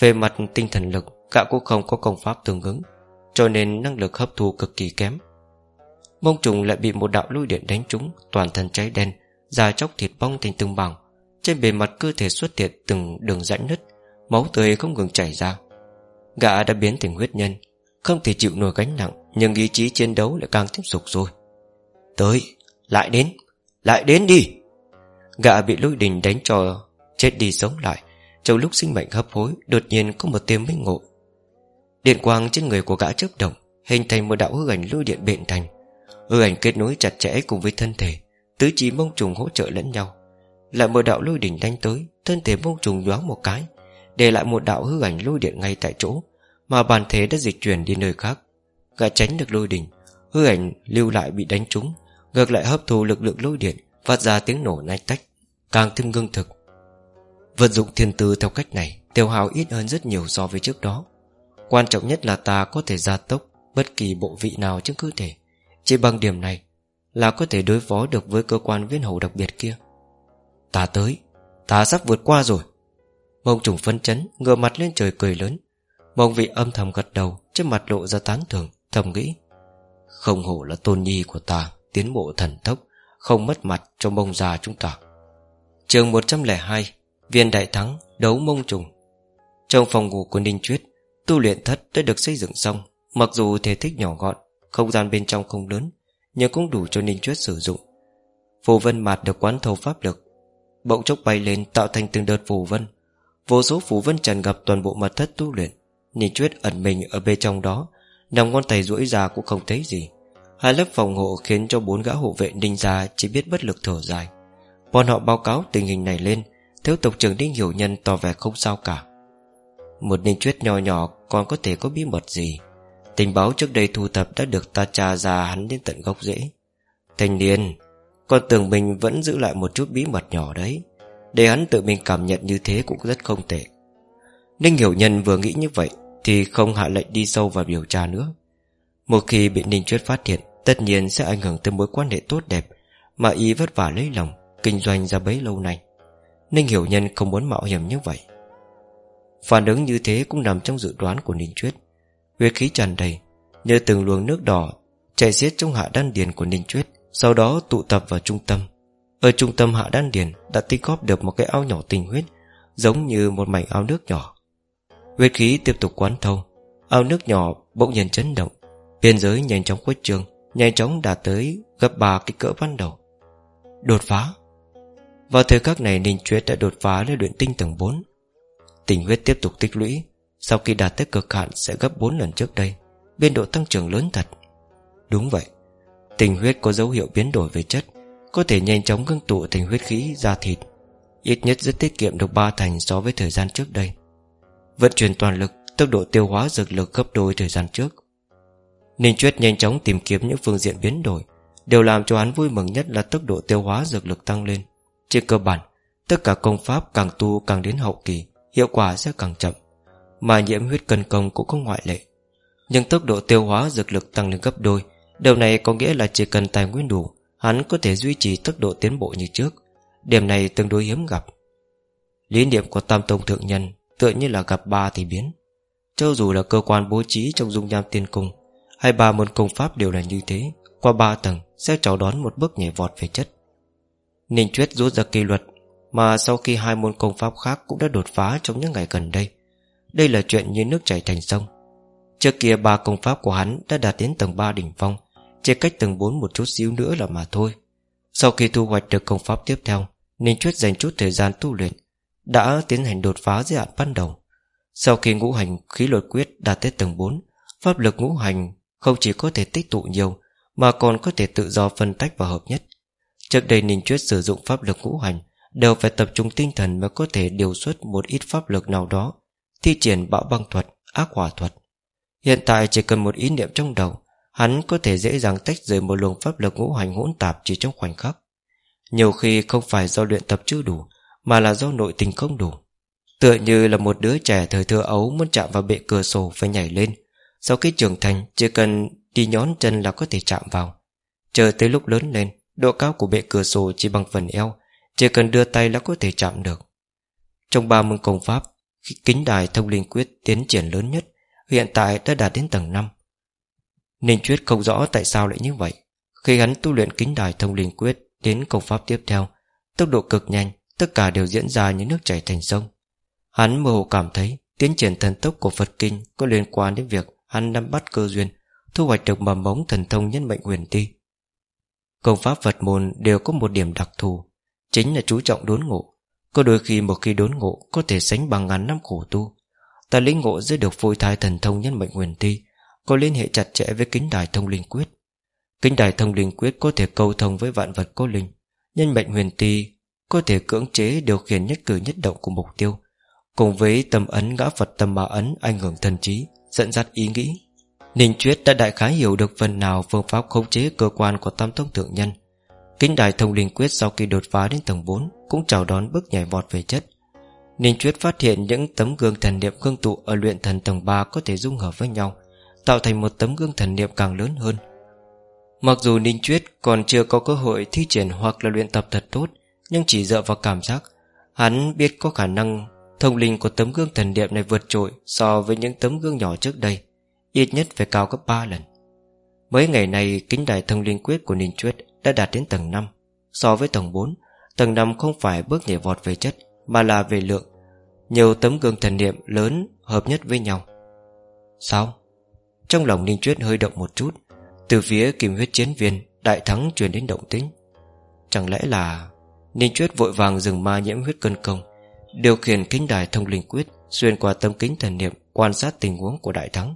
Về mặt tinh thần lực Gã cũng không có công pháp tương ứng, Cho nên năng lực hấp thu cực kỳ kém. Mông trùng lại bị một đạo lôi điện đánh trúng, Toàn thân cháy đen, Da chóc thịt bong thành từng bảng Trên bề mặt cơ thể xuất hiện từng đường rãnh nứt, Máu tươi không ngừng chảy ra. Gã đã biến thành huyết nhân không thể chịu nổi gánh nặng Nhưng ý chí chiến đấu lại càng tiếp tục rồi. Tới, lại đến Lại đến đi. Gã bị lôi đình đánh cho Chết đi sống lại. Trong lúc sinh mệnh hấp hối Đột nhiên có một tiếng minh ngộ. Điện quang trên người của gã chớp động Hình thành một đạo hư ảnh lôi điện bện thành. Hư ảnh kết nối chặt chẽ cùng với thân thể Tứ trí mông trùng hỗ trợ lẫn nhau. Lại một đạo lôi đỉnh đánh tới Thân thể mông trùng nhoáng một cái Để lại một đạo hư ảnh lôi điện ngay tại chỗ. Mà bản thể đã dịch chuyển đi nơi khác. Gã tránh được lôi đỉnh Hư ảnh lưu lại bị đánh trúng, Ngược lại hấp thu lực lượng lôi điện, Phát ra tiếng nổ nách tách, Càng thêm ngưng thực. Vận dụng thiên tư theo cách này, Tiêu hào ít hơn rất nhiều so với trước đó. Quan trọng nhất là ta có thể gia tốc Bất kỳ bộ vị nào trong cơ thể. Chỉ bằng điểm này Là có thể đối phó được với cơ quan viên hầu đặc biệt kia. Ta tới, Ta sắp vượt qua rồi. Mông trùng phấn chấn, Ngửa mặt lên trời cười lớn. Mông vị âm thầm gật đầu, Trên mặt lộ ra tán thưởng, Thầm nghĩ. Không hổ là tôn nhi của ta, Tiến bộ thần tốc, Không mất mặt cho mông già chúng ta. Trường 102 Viên đại thắng Đấu mông trùng. Trong phòng ngủ của Ninh Chuyết Tu luyện thất đã được xây dựng xong. Mặc dù thể tích nhỏ gọn, Không gian bên trong không lớn, Nhưng cũng đủ cho Ninh Chuyết sử dụng. Phù vân mạt được quán thâu pháp lực. Bỗng chốc bay lên, tạo thành từng đợt phù vân. Vô số phù vân tràn ngập toàn bộ mật thất tu luyện. Ninh Chuyết ẩn mình ở bên trong đó, Nằm ngón tay duỗi ra cũng không thấy gì. Hai lớp phòng hộ khiến cho bốn gã hộ vệ ninh gia Chỉ biết bất lực thở dài. Bọn họ báo cáo tình hình này lên, Thiếu tộc trưởng Đinh Hiểu Nhân tỏ vẻ không sao cả. Một ninh chuyết nhỏ nhỏ Còn có thể có bí mật gì? Tình báo trước đây thu thập đã được ta tra ra hắn đến tận gốc rễ. Thanh niên, Con tưởng mình vẫn giữ lại một chút bí mật nhỏ đấy. Để hắn tự mình cảm nhận như thế cũng rất không tệ. Ninh Hiểu Nhân vừa nghĩ như vậy Thì không hạ lệnh đi sâu vào điều tra nữa. Một khi bị Ninh Chuyết phát hiện, Tất nhiên sẽ ảnh hưởng tới mối quan hệ tốt đẹp Mà y vất vả lấy lòng Kinh doanh ra bấy lâu nay. Ninh Hiểu Nhân không muốn mạo hiểm như vậy. Phản ứng như thế cũng nằm trong dự đoán của Ninh Chuyết. Huyết khí tràn đầy, Như từng luồng nước đỏ Chạy xiết trong hạ đan điền của Ninh Chuyết, Sau đó tụ tập vào trung tâm. Ở trung tâm hạ đan điền Đã tích góp được một cái ao nhỏ tình huyết, Giống như một mảnh ao nước nhỏ. Huyết khí tiếp tục quán thâu. Ao nước nhỏ bỗng nhiên chấn động. Biên giới nhanh chóng khuếch trường Nhanh chóng đạt tới gấp ba kích cỡ ban đầu. Đột phá. Vào thời khắc này, Ninh Chuyết đã đột phá lên luyện tinh tầng 4 Tình huyết tiếp tục tích lũy. Sau khi đạt tới cực hạn, sẽ gấp 4 lần trước đây. Biên độ tăng trưởng lớn thật. Đúng vậy. Tình huyết có dấu hiệu biến đổi về chất, Có thể nhanh chóng ngưng tụ thành huyết khí ra thịt. Ít nhất rất tiết kiệm được 3 thành so với thời gian trước đây. Vận chuyển toàn lực, Tốc độ tiêu hóa dược lực gấp đôi thời gian trước. Ninh Chuyết nhanh chóng tìm kiếm những phương diện biến đổi Điều làm cho hắn vui mừng nhất là tốc độ tiêu hóa dược lực tăng lên. Trên cơ bản, Tất cả công pháp càng tu càng đến hậu kỳ, Hiệu quả sẽ càng chậm, Mà nhiễm huyết cân công cũng không ngoại lệ. Nhưng tốc độ tiêu hóa dược lực tăng lên gấp đôi, Điều này có nghĩa là chỉ cần tài nguyên đủ, Hắn có thể duy trì tốc độ tiến bộ như trước. Điểm này tương đối hiếm gặp. Lý niệm của Tam Tông Thượng Nhân Tựa như là gặp ba thì biến. Cho dù là cơ quan bố trí trong dung nham tiên cung, Hay ba môn công pháp đều là như thế, Qua ba tầng sẽ chào đón một bước nhảy vọt về chất. Ninh Chuyết rút ra kỳ luật, Mà sau khi hai môn công pháp khác Cũng đã đột phá trong những ngày gần đây Đây là chuyện như nước chảy thành sông. Trước kia ba công pháp của hắn Đã đạt đến tầng 3 đỉnh phong, Chỉ cách tầng 4 một chút xíu nữa là mà thôi. Sau khi thu hoạch được công pháp tiếp theo, Ninh Chuyết dành chút thời gian tu luyện đã tiến hành đột phá giới hạn ban đầu. Sau khi ngũ hành khí luật quyết đạt tới tầng 4 Pháp lực ngũ hành không chỉ có thể tích tụ nhiều Mà còn có thể tự do phân tách và hợp nhất. Trước đây Ninh Chuyết sử dụng pháp lực ngũ hành Đều phải tập trung tinh thần mới có thể điều xuất một ít pháp lực nào đó Thi triển bạo băng thuật, ác hỏa thuật. Hiện tại chỉ cần một ý niệm trong đầu Hắn có thể dễ dàng tách rời một luồng pháp lực ngũ hành hỗn tạp chỉ trong khoảnh khắc. Nhiều khi không phải do luyện tập chưa đủ mà là do nội tình không đủ. Tựa như là một đứa trẻ thời thơ ấu Muốn chạm vào bệ cửa sổ phải nhảy lên. Sau khi trưởng thành, Chỉ cần đi nhón chân là có thể chạm vào. Chờ tới lúc lớn lên, Độ cao của bệ cửa sổ chỉ bằng phần eo, Chỉ cần đưa tay là có thể chạm được. Trong ba môn công pháp, Kính đài thông linh quyết tiến triển lớn nhất, Hiện tại đã đạt đến tầng 5 Ninh Chuyết không rõ tại sao lại như vậy. Khi hắn tu luyện kính đài thông linh quyết Đến công pháp tiếp theo, Tốc độ cực nhanh Tất cả đều diễn ra như nước chảy thành sông. Hắn mơ hồ cảm thấy Tiến triển thần tốc của Phật Kinh Có liên quan đến việc hắn nắm bắt cơ duyên, Thu hoạch được mầm mống thần thông nhân mệnh huyền ti. Công pháp Phật môn đều có một điểm đặc thù, Chính là chú trọng đốn ngộ. Có đôi khi một khi đốn ngộ Có thể sánh bằng ngàn năm khổ tu. Ta lĩnh ngộ dưới được phôi thai thần thông nhân mệnh huyền ti Có liên hệ chặt chẽ với kính đài thông linh quyết. Kính đài thông linh quyết có thể câu thông với vạn vật có linh, Nhân mệnh huyền ti có thể cưỡng chế điều khiển nhất cử nhất động của mục tiêu. Cùng với tâm ấn ngã Phật tâm ma ấn ảnh hưởng thần trí, Dẫn dắt ý nghĩ, Ninh Chuyết đã đại khái hiểu được phần nào phương pháp khống chế cơ quan của tam tông thượng nhân. Kính đài thông linh quyết sau khi đột phá đến tầng 4 Cũng chào đón bước nhảy vọt về chất. Ninh Chuyết phát hiện những tấm gương thần niệm cương tụ Ở luyện thần tầng 3 có thể dung hợp với nhau, Tạo thành một tấm gương thần niệm càng lớn hơn. Mặc dù Ninh Chuyết còn chưa có cơ hội thi triển hoặc là luyện tập thật tốt nhưng chỉ dựa vào cảm giác, Hắn biết có khả năng thông linh của tấm gương thần niệm này vượt trội So với những tấm gương nhỏ trước đây, Ít nhất phải cao gấp 3 lần. Mấy ngày này kính đài thông linh quyết của Ninh Chuyết Đã đạt đến tầng 5 So với tầng 4 Tầng 5 không phải bước nhảy vọt về chất, Mà là về lượng. Nhiều tấm gương thần niệm lớn hợp nhất với nhau. Sao? Trong lòng Ninh Chuyết hơi động một chút, Từ phía kim huyết chiến viên Đại thắng truyền đến động tĩnh. Chẳng lẽ là Ninh Chuyết vội vàng dừng ma nhiễm huyết cân công Điều khiển kính đài thông linh quyết Xuyên qua tâm kính thần niệm Quan sát tình huống của đại thắng.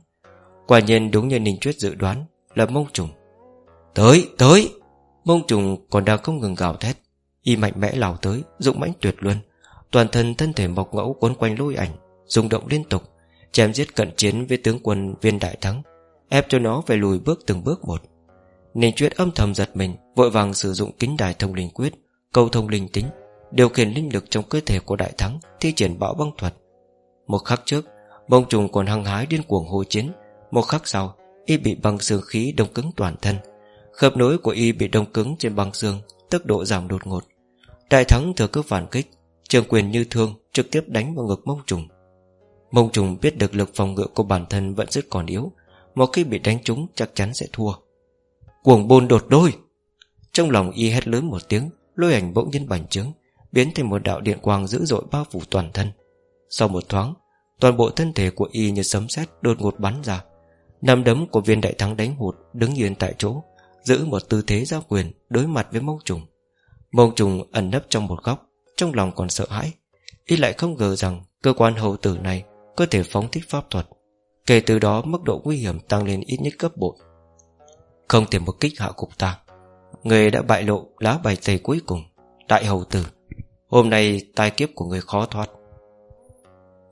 Quả nhiên đúng như Ninh Chuyết dự đoán Là mông trùng. Tới, tới! Mông trùng còn đang không ngừng gào thét Y mạnh mẽ lao tới, dụng mãnh tuyệt luân. Toàn thân thân thể mọc ngẫu quấn quanh lôi ảnh rung động liên tục Chém giết cận chiến với tướng quân viên đại thắng Ép cho nó phải lùi bước từng bước một. Ninh Chuyết âm thầm giật mình Vội vàng sử dụng kính đài thông linh quyết Câu thông linh tính, Điều khiển linh lực trong cơ thể của đại thắng Thi triển bão băng thuật. Một khắc trước, bông trùng còn hăng hái điên cuồng hô chiến. Một khắc sau, Y bị băng xương khí đông cứng toàn thân. Khớp nối của Y bị đông cứng trên băng xương, Tốc độ giảm đột ngột. Đại thắng thừa cơ phản kích, Trường quyền như thương trực tiếp đánh vào ngực mông trùng. Mông trùng biết được lực phòng ngự của bản thân vẫn rất còn yếu, Một khi bị đánh trúng chắc chắn sẽ thua. Cuồng bôn đột đôi! Trong lòng y hét lớn một tiếng Lôi ảnh bỗng nhiên bành trướng, Biến thành một đạo điện quang dữ dội bao phủ toàn thân. Sau một thoáng, Toàn bộ thân thể của y như sấm sét đột ngột bắn ra. Nắm đấm của viên đại thắng đánh hụt, Đứng yên tại chỗ, Giữ một tư thế giao quyền đối mặt với mông trùng. Mông trùng ẩn nấp trong một góc, Trong lòng còn sợ hãi. Y lại không ngờ rằng cơ quan hầu tử này Có thể phóng thích pháp thuật. Kể từ đó mức độ nguy hiểm tăng lên ít nhất cấp bội. Không thể một kích hạ cục ta. Người đã bại lộ lá bài tẩy cuối cùng Đại hầu tử. Hôm nay tai kiếp của người khó thoát.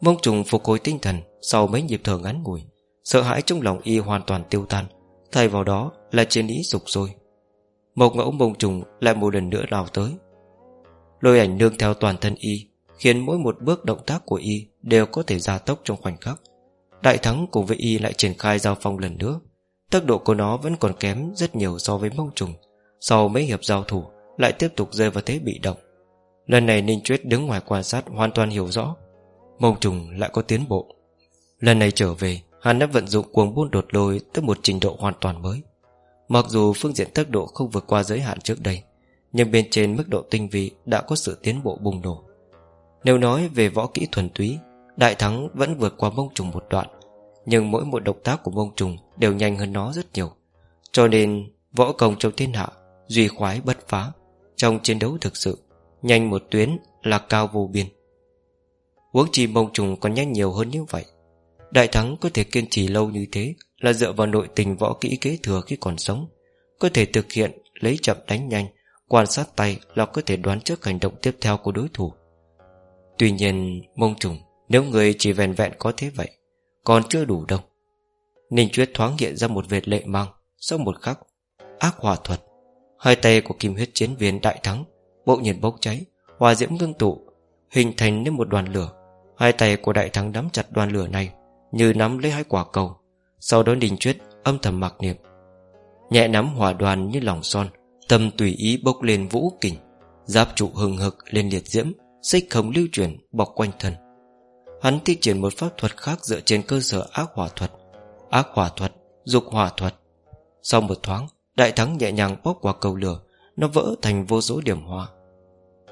Mông trùng phục hồi tinh thần Sau mấy nhịp thở ngắn ngủi, Sợ hãi trong lòng y hoàn toàn tiêu tan. Thay vào đó là trên ý sục rồi Một ngẫu mông trùng lại một lần nữa lao tới. Lôi ảnh nương theo toàn thân y Khiến mỗi một bước động tác của y Đều có thể gia tốc trong khoảnh khắc. Đại thắng cùng với y lại triển khai giao phong lần nữa. Tốc độ của nó vẫn còn kém rất nhiều so với mông trùng. Sau mấy hiệp giao thủ, Lại tiếp tục rơi vào thế bị động. Lần này Ninh Chuyết đứng ngoài quan sát Hoàn toàn hiểu rõ. Mông trùng lại có tiến bộ. Lần này trở về, Hắn đã vận dụng cuồng buôn đột lôi Tới một trình độ hoàn toàn mới. Mặc dù phương diện tốc độ không vượt qua giới hạn trước đây, Nhưng bên trên mức độ tinh vi Đã có sự tiến bộ bùng nổ. Nếu nói về võ kỹ thuần túy, Đại thắng vẫn vượt qua mông trùng một đoạn, Nhưng mỗi một động tác của mông trùng Đều nhanh hơn nó rất nhiều. Cho nên, võ công trong thiên hạ Duy khoái bất phá. Trong chiến đấu thực sự, Nhanh một tuyến là cao vô biên. Huống chi mông trùng còn nhanh nhiều hơn như vậy. Đại thắng có thể kiên trì lâu như thế Là dựa vào nội tình võ kỹ kế thừa khi còn sống. Có thể thực hiện Lấy chậm đánh nhanh, Quan sát tay là có thể đoán trước hành động tiếp theo của đối thủ. Tuy nhiên, Mông trùng, Nếu người chỉ vẹn vẹn có thế vậy, Còn chưa đủ đâu. Ninh Chuyết thoáng hiện ra một vệt lệ mang, Sau một khắc, Ác hỏa thuật Hai tay của kim huyết chiến viên đại thắng Bỗng nhiên bốc cháy Hòa diễm ngưng tụ Hình thành nên một đoàn lửa. Hai tay của đại thắng nắm chặt đoàn lửa này Như nắm lấy hai quả cầu Sau đó đình chuyết âm thầm mặc niệm. Nhẹ nắm hỏa đoàn như lòng son Tâm tùy ý bốc lên vũ kình Giáp trụ hừng hực lên liệt diễm Xích không lưu chuyển bọc quanh thân. Hắn thi triển một pháp thuật khác Dựa trên cơ sở ác hỏa thuật. Ác hỏa thuật, dục hỏa thuật. Sau một thoáng Đại thắng nhẹ nhàng bóp qua cầu lửa Nó vỡ thành vô số điểm hoa.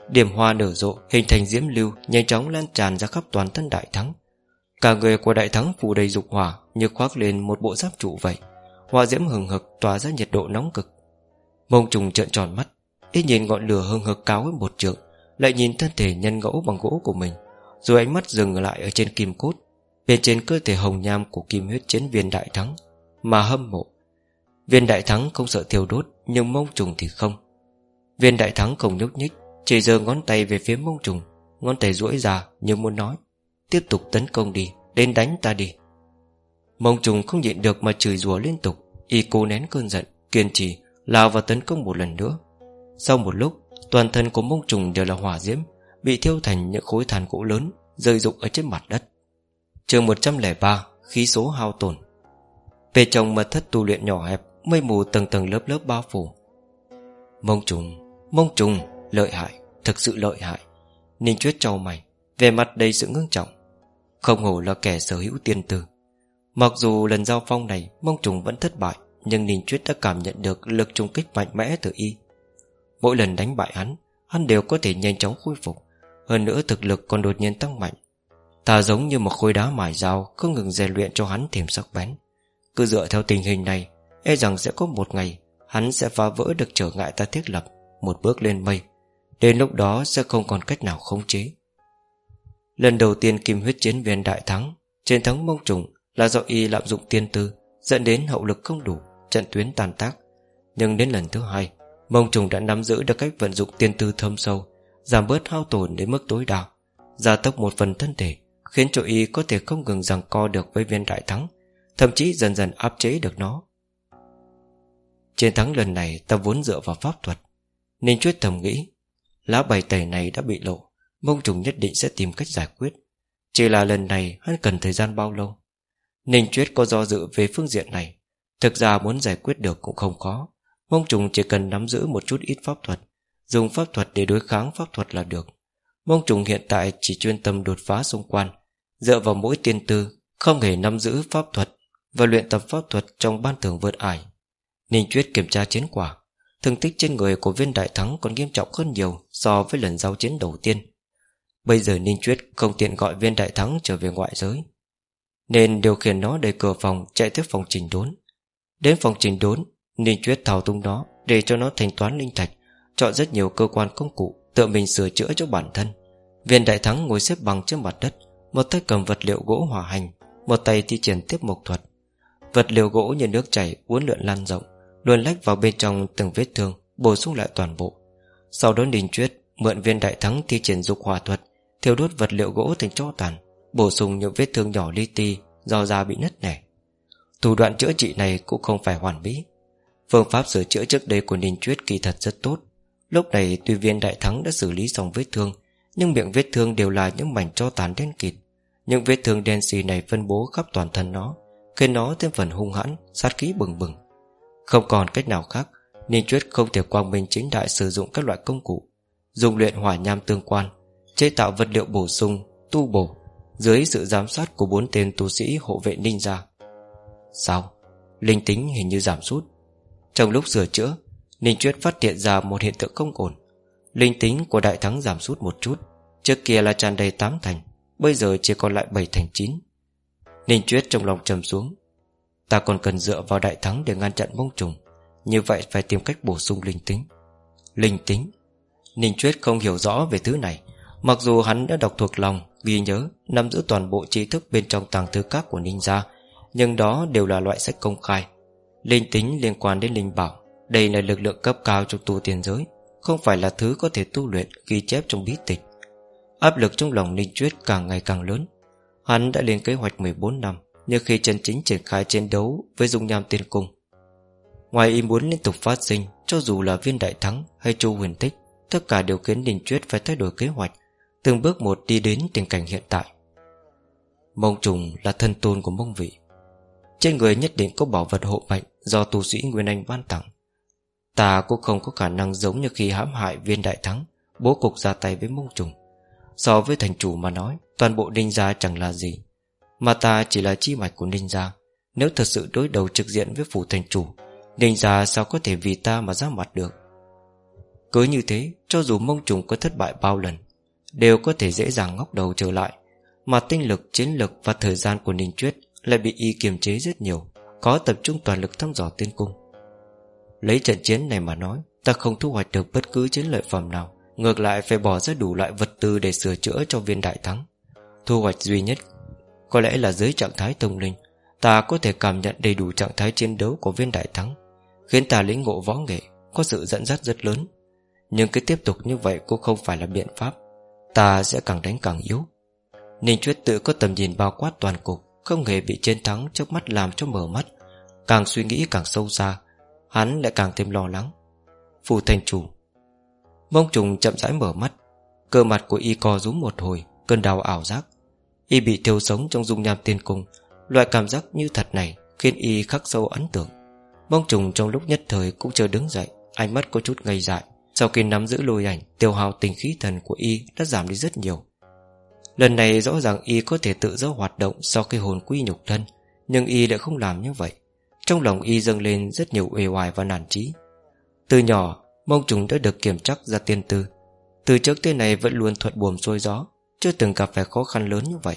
Điểm hoa nở rộ, hình thành diễm lưu, Nhanh chóng lan tràn ra khắp toàn thân đại thắng. Cả người của đại thắng phủ đầy dục hỏa, Như khoác lên một bộ giáp trụ vậy. Hoa diễm hừng hực tỏa ra nhiệt độ nóng cực. Mông trùng trợn tròn mắt, Ít nhìn ngọn lửa hừng hực cao với một trượng, Lại nhìn thân thể nhân ngẫu bằng gỗ của mình, Rồi ánh mắt dừng lại ở trên kim cốt, Bên trên cơ thể hồng nham của kim huyết chiến viên đại thắng, Mà hâm mộ. Viên đại thắng không sợ thiêu đốt, Nhưng mông trùng thì không. Viên đại thắng không nhúc nhích, Chỉ giơ ngón tay về phía mông trùng, Ngón tay duỗi ra như muốn nói, Tiếp tục tấn công đi, Đến đánh ta đi. Mông trùng không nhịn được mà chửi rủa liên tục, Y cố nén cơn giận, Kiên trì, lao vào tấn công một lần nữa. Sau một lúc, Toàn thân của mông trùng đều là hỏa diễm, Bị thiêu thành những khối than gỗ lớn, Rơi rụng ở trên mặt đất. Trường 103 Khí số hao tổn. Về trong mật thất tu luyện nhỏ hẹp Mây mù tầng tầng lớp lớp bao phủ. Mông trùng Mông trùng, Lợi hại, Thực sự lợi hại. Ninh Chuyết trao mày Về mặt đầy sự ngưng trọng. Không hổ là kẻ sở hữu tiên tư. Mặc dù lần giao phong này Mông trùng vẫn thất bại, Nhưng Ninh Chuyết đã cảm nhận được lực trung kích mạnh mẽ từ y. Mỗi lần đánh bại hắn Hắn đều có thể nhanh chóng khôi phục. Hơn nữa thực lực còn đột nhiên tăng mạnh. Ta giống như một khối đá mài dao, Không ngừng rèn luyện cho hắn thêm sắc bén. Cứ dựa theo tình hình này E rằng sẽ có một ngày, Hắn sẽ phá vỡ được trở ngại ta thiết lập, Một bước lên mây. Đến lúc đó sẽ không còn cách nào khống chế. Lần đầu tiên kim huyết chiến viên đại thắng, Chiến thắng mông trùng Là do y lạm dụng tiên tư, Dẫn đến hậu lực không đủ, Trận tuyến tàn tác. Nhưng đến lần thứ hai, Mông trùng đã nắm giữ được cách vận dụng tiên tư thâm sâu, Giảm bớt hao tổn đến mức tối đa, Gia tốc một phần thân thể, Khiến cho y có thể không ngừng rằng co được với viên đại thắng, Thậm chí dần dần áp chế được nó. Chiến thắng lần này ta vốn dựa vào pháp thuật, Nên chuyết thầm nghĩ, Lá bài tẩy này đã bị lộ, Mông trùng nhất định sẽ tìm cách giải quyết. Chỉ là lần này hắn cần thời gian bao lâu? Ninh Chuyết có do dự về phương diện này. Thực ra muốn giải quyết được cũng không khó. Mông trùng chỉ cần nắm giữ một chút ít pháp thuật, Dùng pháp thuật để đối kháng pháp thuật là được. Mông trùng hiện tại chỉ chuyên tâm đột phá xung quanh, Dựa vào mỗi tiên tư, Không hề nắm giữ pháp thuật Và luyện tập pháp thuật trong ban thường vượt ải. Ninh Chuyết kiểm tra chiến quả. Thương tích trên người của viên đại thắng còn nghiêm trọng hơn nhiều So với lần giao chiến đầu tiên. Bây giờ Ninh Chuyết không tiện gọi viên đại thắng trở về ngoại giới, Nên điều khiển nó để cửa phòng chạy tiếp phòng trình đốn. Đến phòng trình đốn, Ninh Chuyết thao tung nó Để cho nó thanh toán linh thạch, Chọn rất nhiều cơ quan công cụ Tự mình sửa chữa cho bản thân. Viên đại thắng ngồi xếp bằng trên mặt đất, Một tay cầm vật liệu gỗ hỏa hành, Một tay thi triển tiếp mộc thuật. Vật liệu gỗ như nước chảy uốn lượn lan rộng. Luồn lách vào bên trong từng vết thương, Bổ sung lại toàn bộ. Sau đó Ninh Chuyết mượn viên đại thắng thi triển dục hỏa thuật, Thiêu đốt vật liệu gỗ thành cho tàn, Bổ sung những vết thương nhỏ li ti Do da bị nứt nẻ. Thủ đoạn chữa trị này cũng không phải hoàn mỹ. Phương pháp sửa chữa trước đây của Ninh Chuyết kỳ thật rất tốt. Lúc này tuy viên đại thắng đã xử lý xong vết thương, Nhưng miệng vết thương đều là những mảnh cho tàn đen kịt. Những vết thương đen xì này phân bố khắp toàn thân nó, Khiến nó thêm phần hung hãn, Sát khí bừng bừng. Không còn cách nào khác, Ninh Chuyết không thể quang minh chính đại sử dụng các loại công cụ, Dùng luyện hỏa nham tương quan, Chế tạo vật liệu bổ sung, Tu bổ Dưới sự giám sát của bốn tên tu sĩ hộ vệ ninja Sao? Linh tính hình như giảm sút. Trong lúc sửa chữa, Ninh Chuyết phát hiện ra một hiện tượng không ổn. Linh tính của đại thắng giảm sút một chút, Trước kia là tràn đầy 8 thành, Bây giờ chỉ còn lại 7 thành 9 Ninh Chuyết trong lòng trầm xuống Ta còn cần dựa vào đại thắng để ngăn chặn mông trùng Như vậy phải tìm cách bổ sung linh tính. Linh tính? Ninh Chuyết không hiểu rõ về thứ này. Mặc dù hắn đã đọc thuộc lòng, Ghi nhớ, Nắm giữ toàn bộ trí thức bên trong tàng thư các của Ninh gia, Nhưng đó đều là loại sách công khai. Linh tính liên quan đến linh bảo. Đây là lực lượng cấp cao trong tu tiền giới. Không phải là thứ có thể tu luyện, Ghi chép trong bí tịch. Áp lực trong lòng Ninh Chuyết càng ngày càng lớn. Hắn đã lên kế hoạch 14 năm. Nhưng khi chân chính triển khai chiến đấu Với dung nham tiên cung, Ngoài ý muốn liên tục phát sinh, Cho dù là viên đại thắng hay chu huyền tích Tất cả đều khiến đình Chuyết phải thay đổi kế hoạch, Từng bước một đi đến tình cảnh hiện tại. Mông trùng là thân tôn của mông vị. Trên người nhất định có bảo vật hộ mệnh Do tu sĩ Nguyên Anh ban tặng. Ta cũng không có khả năng giống như khi hãm hại viên đại thắng, Bố cục ra tay với mông trùng. So với thành chủ mà nói, Toàn bộ đinh gia chẳng là gì. Mà ta chỉ là chi mạch của ninh gia. Nếu thật sự đối đầu trực diện với phủ thành chủ Ninh gia sao có thể vì ta mà ra mặt được? Cứ như thế Cho dù mông trùng có thất bại bao lần Đều có thể dễ dàng ngóc đầu trở lại. Mà tinh lực, chiến lực và thời gian của Ninh Chuyết Lại bị y kiềm chế rất nhiều Có tập trung toàn lực thăm dò tiên cung. Lấy trận chiến này mà nói Ta không thu hoạch được bất cứ chiến lợi phẩm nào Ngược lại phải bỏ ra đủ loại vật tư Để sửa chữa cho viên đại thắng. Thu hoạch duy nhất có lẽ là dưới trạng thái thông linh, Ta có thể cảm nhận đầy đủ trạng thái chiến đấu của viên đại thắng, Khiến ta lĩnh ngộ võ nghệ, Có sự dẫn dắt rất lớn. Nhưng cứ tiếp tục như vậy cũng không phải là biện pháp, Ta sẽ càng đánh càng yếu. Ninh Chuyết tự có tầm nhìn bao quát toàn cục, Không hề bị chiến thắng trước mắt làm cho mở mắt. Càng suy nghĩ càng sâu xa, Hắn lại càng thêm lo lắng. Phù thành chủ, Mông trùng chậm rãi mở mắt, Cơ mặt của y co rúm một hồi, Cơn đau ảo giác. Y bị thiêu sống trong dung nham tiên cung. Loại cảm giác như thật này Khiến y khắc sâu ấn tượng. Mông trùng trong lúc nhất thời cũng chưa đứng dậy, Ánh mắt có chút ngây dại. Sau khi nắm giữ lôi ảnh, Tiêu hao tình khí thần của y đã giảm đi rất nhiều. Lần này rõ ràng y có thể tự do hoạt động Sau khi hồn quy nhục thân, Nhưng y lại không làm như vậy. Trong lòng y dâng lên rất nhiều uể oải và nản trí Từ nhỏ, Mông trùng đã được kiểm chắc ra tiên tư. Từ trước tới này vẫn luôn thuận buồm xuôi gió. Chưa từng gặp phải khó khăn lớn như vậy.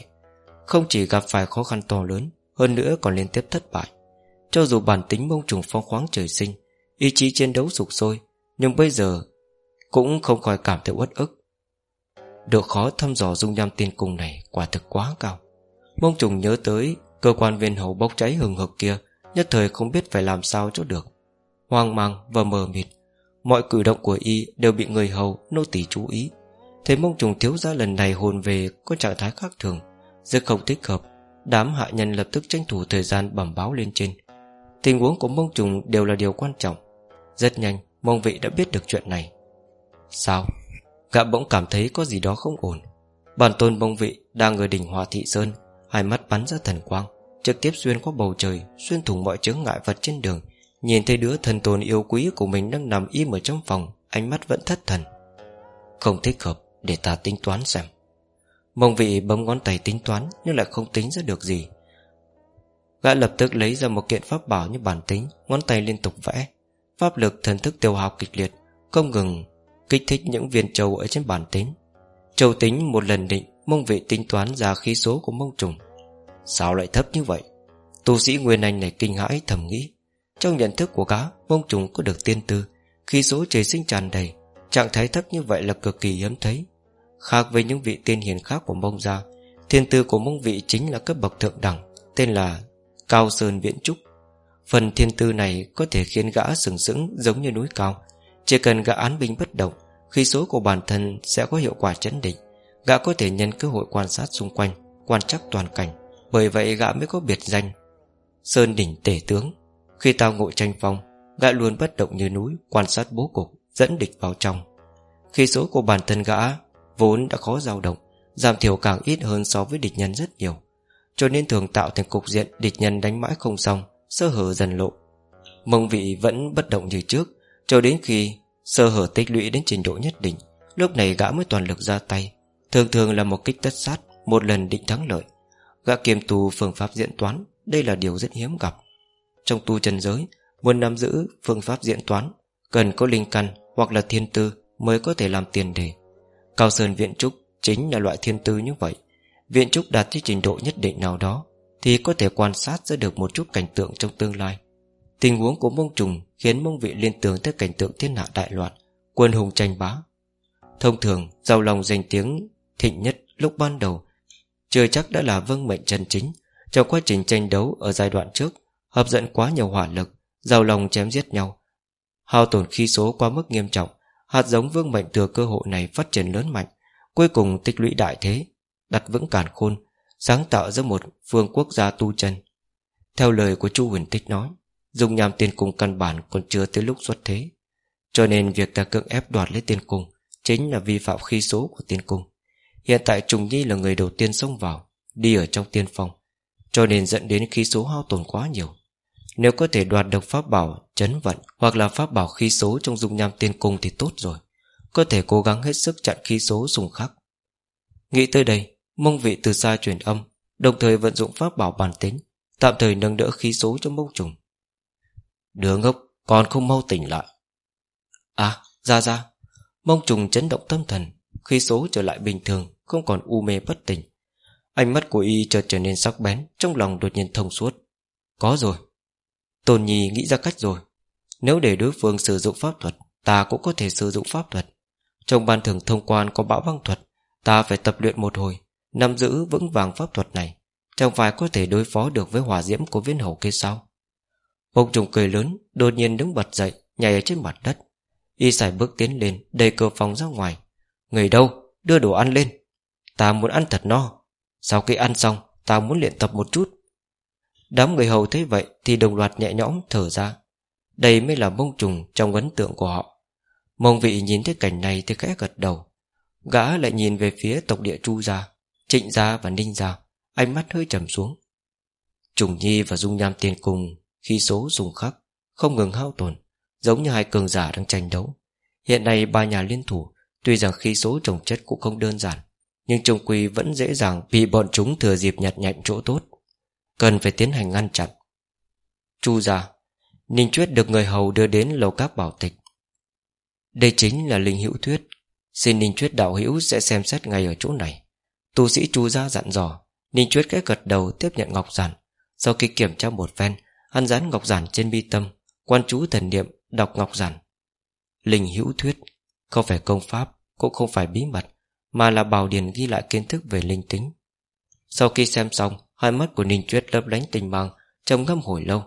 Không chỉ gặp phải khó khăn to lớn, Hơn nữa còn liên tiếp thất bại. Cho dù bản tính mông trùng phong khoáng trời sinh, Ý chí chiến đấu sục sôi, Nhưng bây giờ Cũng không khỏi cảm thấy uất ức. Độ khó thăm dò dung nham tiên cung này Quả thực quá cao. Mông trùng nhớ tới Cơ quan viên hầu bốc cháy hừng hực kia, Nhất thời không biết phải làm sao cho được. Hoang mang và mờ mịt, Mọi cử động của y đều bị người hầu Nô tỳ chú ý. Thấy mông trùng thiếu gia lần này hồn về Có trạng thái khác thường. Rất không thích hợp, Đám hạ nhân lập tức tranh thủ thời gian bẩm báo lên trên. Tình huống của mông trùng đều là điều quan trọng. Rất nhanh, Mông vị đã biết được chuyện này. Sao? Gã bỗng cảm thấy có gì đó không ổn. Bản tôn mông vị đang ở đỉnh hòa thị sơn, Hai mắt bắn ra thần quang, Trực tiếp xuyên qua bầu trời, Xuyên thủng mọi chướng ngại vật trên đường. Nhìn thấy đứa thần tôn yêu quý của mình đang nằm im ở trong phòng, Ánh mắt vẫn thất thần. Không thích hợp để ta tính toán xem. Mông vị bấm ngón tay tính toán Nhưng lại không tính ra được gì. Gã lập tức lấy ra một kiện pháp bảo như bản tính, Ngón tay liên tục vẽ. Pháp lực thần thức tiêu hao kịch liệt, Không ngừng kích thích những viên châu ở trên bản tính. Châu tính một lần định, Mông vị tính toán ra khí số của mông trùng. Sao lại thấp như vậy? Tu sĩ Nguyên Anh này kinh hãi thầm nghĩ. Trong nhận thức của gã, Mông trùng có được tiên tư, khí số trời sinh tràn đầy. Trạng thái thấp như vậy là cực kỳ hiếm thấy. Khác với những vị tiên hiền khác của mông gia, Thiên tư của mông vị chính là cấp bậc thượng đẳng, Tên là Cao Sơn Viễn Trúc. Phần thiên tư này có thể khiến gã sừng sững giống như núi cao, Chỉ cần gã án binh bất động, Khi số của bản thân sẽ có hiệu quả chấn định, Gã có thể nhân cơ hội quan sát xung quanh, Quan trắc toàn cảnh, Bởi vậy gã mới có biệt danh Sơn đỉnh tể tướng. Khi tao ngộ tranh phong, Gã luôn bất động như núi Quan sát bố cục, Dẫn địch vào trong. Khi số của bản thân gã Vốn đã khó dao động, Giảm thiểu càng ít hơn so với địch nhân rất nhiều. Cho nên thường tạo thành cục diện Địch nhân đánh mãi không xong, Sơ hở dần lộ. Mông vị vẫn bất động như trước, Cho đến khi sơ hở tích lũy đến trình độ nhất định, Lúc này gã mới toàn lực ra tay. Thường thường là một kích tất sát, Một lần định thắng lợi. Gã kiềm tù phương pháp diễn toán, Đây là điều rất hiếm gặp. Trong tu chân giới, Muốn nắm giữ phương pháp diễn toán, Cần có linh căn hoặc là thiên tư Mới có thể làm tiền đề. Cao Sơn Viện Trúc chính là loại thiên tư như vậy. Viện Trúc đạt tới trình độ nhất định nào đó Thì có thể quan sát ra được một chút cảnh tượng trong tương lai. Tình huống của mông trùng Khiến mông vị liên tưởng tới cảnh tượng thiên hạ đại loạn, Quân hùng tranh bá. Thông thường giàu lòng danh tiếng Thịnh nhất lúc ban đầu, Chưa chắc đã là vâng mệnh chân chính. Trong quá trình tranh đấu ở giai đoạn trước, Hấp dẫn quá nhiều hỏa lực Giàu lòng chém giết nhau, Hao tổn khí số quá mức nghiêm trọng. Hạt giống vương mệnh thừa cơ hội này phát triển lớn mạnh, Cuối cùng tích lũy đại thế, Đặt vững cản khôn, Sáng tạo ra một phương quốc gia tu chân. Theo lời của chu Huỳnh Tích nói, Dùng nhàm tiên cung căn bản còn chưa tới lúc xuất thế. Cho nên việc ta cưỡng ép đoạt lấy tiên cung Chính là vi phạm khí số của tiên cung Hiện tại Trùng Nhi là người đầu tiên xông vào, Đi ở trong tiên phong, Cho nên dẫn đến khí số hao tổn quá nhiều. Nếu có thể đoạt được pháp bảo Chấn vận hoặc là pháp bảo khí số Trong dung nham tiên cung thì tốt rồi. Có thể cố gắng hết sức chặn khí số dùng khắc. Nghĩ tới đây, Mông vị từ xa truyền âm, Đồng thời vận dụng pháp bảo bản tính, Tạm thời nâng đỡ khí số cho mông trùng. Đứa ngốc Còn không mau tỉnh lại. À ra ra. Mông trùng chấn động tâm thần, Khí số trở lại bình thường, Không còn u mê bất tỉnh. Ánh mắt của y chợt trở nên sắc bén, Trong lòng đột nhiên thông suốt. Có rồi. Tôn Nhi nghĩ ra cách rồi. Nếu để đối phương sử dụng pháp thuật, Ta cũng có thể sử dụng pháp thuật. Trong ban thưởng thông quan có bão băng thuật, Ta phải tập luyện một hồi, Nắm giữ vững vàng pháp thuật này. Chẳng phải có thể đối phó được với hỏa diễm của viên hầu kia sao? Ông trùng cười lớn, Đột nhiên đứng bật dậy, Nhảy ở trên mặt đất. Y xài bước tiến lên Đầy cửa phòng ra ngoài. Người đâu? Đưa đồ ăn lên. Ta muốn ăn thật no. Sau khi ăn xong, ta muốn luyện tập một chút. Đám người hầu thấy vậy Thì đồng loạt nhẹ nhõm thở ra. Đây mới là bông trùng trong ấn tượng của họ. Mông vị nhìn thấy cảnh này Thì khẽ gật đầu. Gã lại nhìn về phía tộc địa Chu gia, Trịnh gia và Ninh gia, Ánh mắt hơi trầm xuống. Trùng Nhi và Dung Nham tiền Cùng Khi số dùng khắc Không ngừng hao tổn, Giống như hai cường giả đang tranh đấu. Hiện nay ba nhà liên thủ, Tuy rằng khi số trồng chất cũng không đơn giản, Nhưng trùng quy vẫn dễ dàng Bị bọn chúng thừa dịp nhặt nhạnh chỗ tốt. Cần phải tiến hành ngăn chặn. Chu gia, Ninh Chuyết được người hầu đưa đến lầu các bảo tịch. Đây chính là linh hữu thuyết. Xin Ninh Chuyết đạo hữu sẽ xem xét ngay ở chỗ này. Tu sĩ Chu gia dặn dò, Ninh Chuyết cái gật đầu tiếp nhận ngọc giản. Sau khi kiểm tra một phen, Hắn dán ngọc giản trên bi tâm, Quan chú thần niệm, đọc ngọc giản. Linh hữu thuyết, Không phải công pháp, Cũng không phải bí mật, Mà là bảo điển ghi lại kiến thức về linh tính. Sau khi xem xong Hai mắt của Ninh Chuyết lấp lánh tình mang Trông ngâm hồi lâu.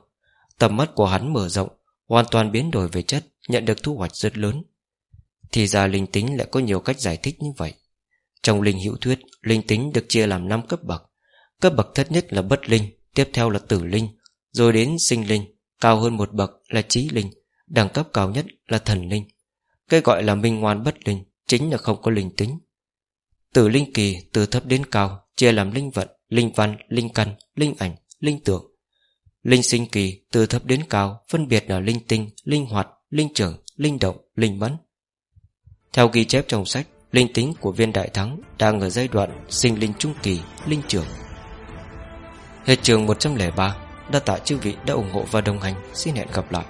Tầm mắt của hắn mở rộng Hoàn toàn biến đổi về chất Nhận được thu hoạch rất lớn. Thì ra linh tính lại có nhiều cách giải thích như vậy. Trong linh hữu thuyết Linh tính được chia làm 5 cấp bậc. Cấp bậc thấp nhất là bất linh Tiếp theo là tử linh Rồi đến sinh linh Cao hơn một bậc là trí linh Đẳng cấp cao nhất là thần linh. Cái gọi là minh ngoan bất linh Chính là không có linh tính. Tử linh kỳ từ thấp đến cao Chia làm linh vận, linh văn, linh căn, linh ảnh, linh tượng. Linh sinh kỳ từ thấp đến cao Phân biệt là linh tinh, linh hoạt, linh trưởng, linh động, linh mẫn. Theo ghi chép trong sách Linh tính của viên đại thắng Đang ở giai đoạn sinh linh trung kỳ, linh trưởng. Hết trường 103 Đa tạ chư vị đã ủng hộ và đồng hành. Xin hẹn gặp lại.